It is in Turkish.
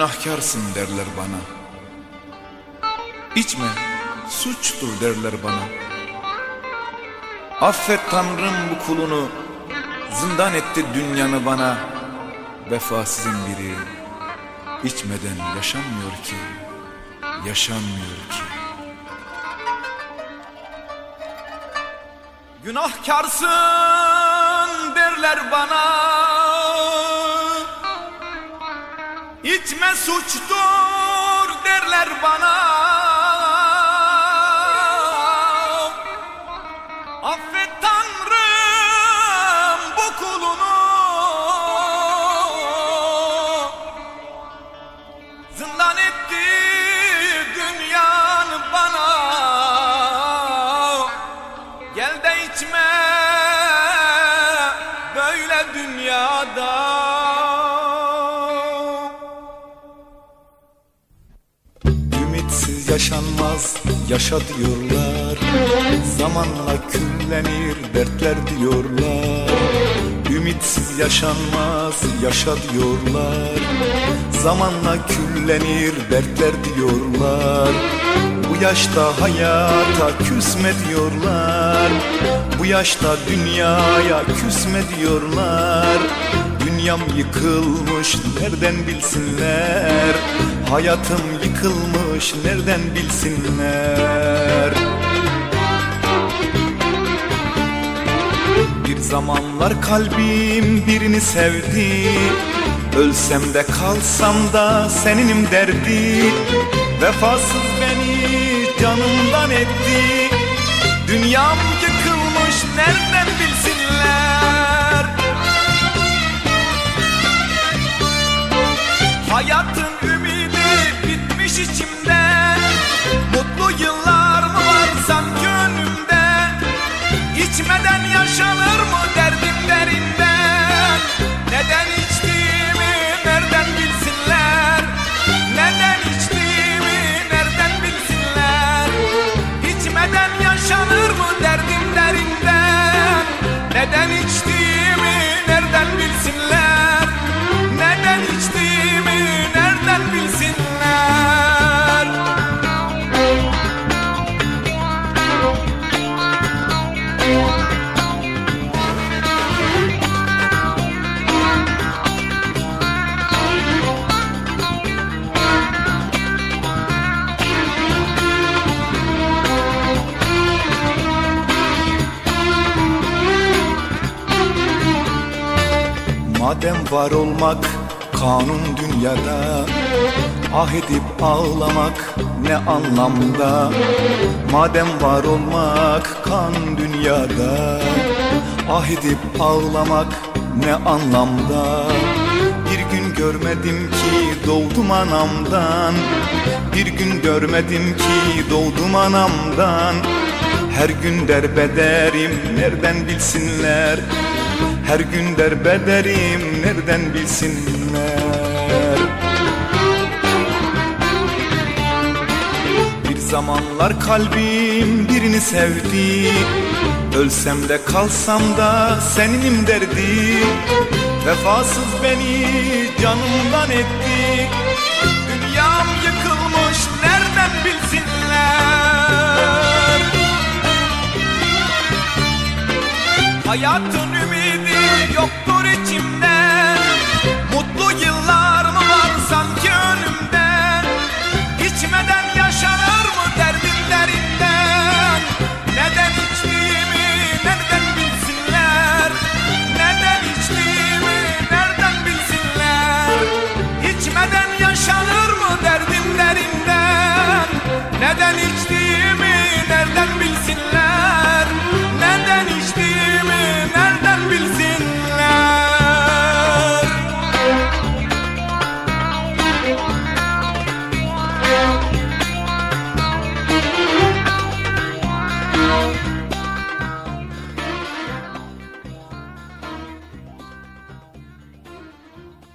günahkarsın derler bana. İçme suçtur derler bana. Affet Tanrım bu kulunu. Zindan etti dünyanı bana. Vefasızın biri içmeden yaşanmıyor ki. Yaşanmıyor ki. Günahkarsın derler bana İçme suçtur derler bana. Affet Tanrım bu kulunu. Zindan etti dünyanı bana. Gel de içme böyle dünyada yaşanmaz yaşa diyorlar Zamanla küllenir dertler diyorlar. Ümitsiz yaşanmaz yaşa diyorlar Zamanla küllenir dertler diyorlar. Bu yaşta hayata küsme diyorlar. Bu yaşta dünyaya küsme diyorlar. Dünyam yıkılmış nereden bilsinler Hayatım yıkılmış nereden bilsinler? Bir zamanlar kalbim birini sevdi. Ölsem de kalsam da seninim derdi. Vefasız beni canımdan etti. Dünyam yıkılmış nereden bilsinler? Hayatın ümidi içimde? Mutlu yıllar mı var sanki önümde? İçmeden yaşanır Madem var olmak kanun dünyada Ah edip ağlamak ne anlamda? Madem var olmak kanun dünyada Ah edip ağlamak ne anlamda? Bir gün görmedim ki doğdum anamdan Bir gün görmedim ki doğdum anamdan. Her gün derbederim nereden bilsinler her gün derbederim nereden bilsinler? Bir zamanlar kalbim birini sevdi. Ölsem de kalsam da seninim derdi. Vefasız beni canımdan etti. Dünyam yıkılmış nereden bilsinler? Hayatın ümidi yoktu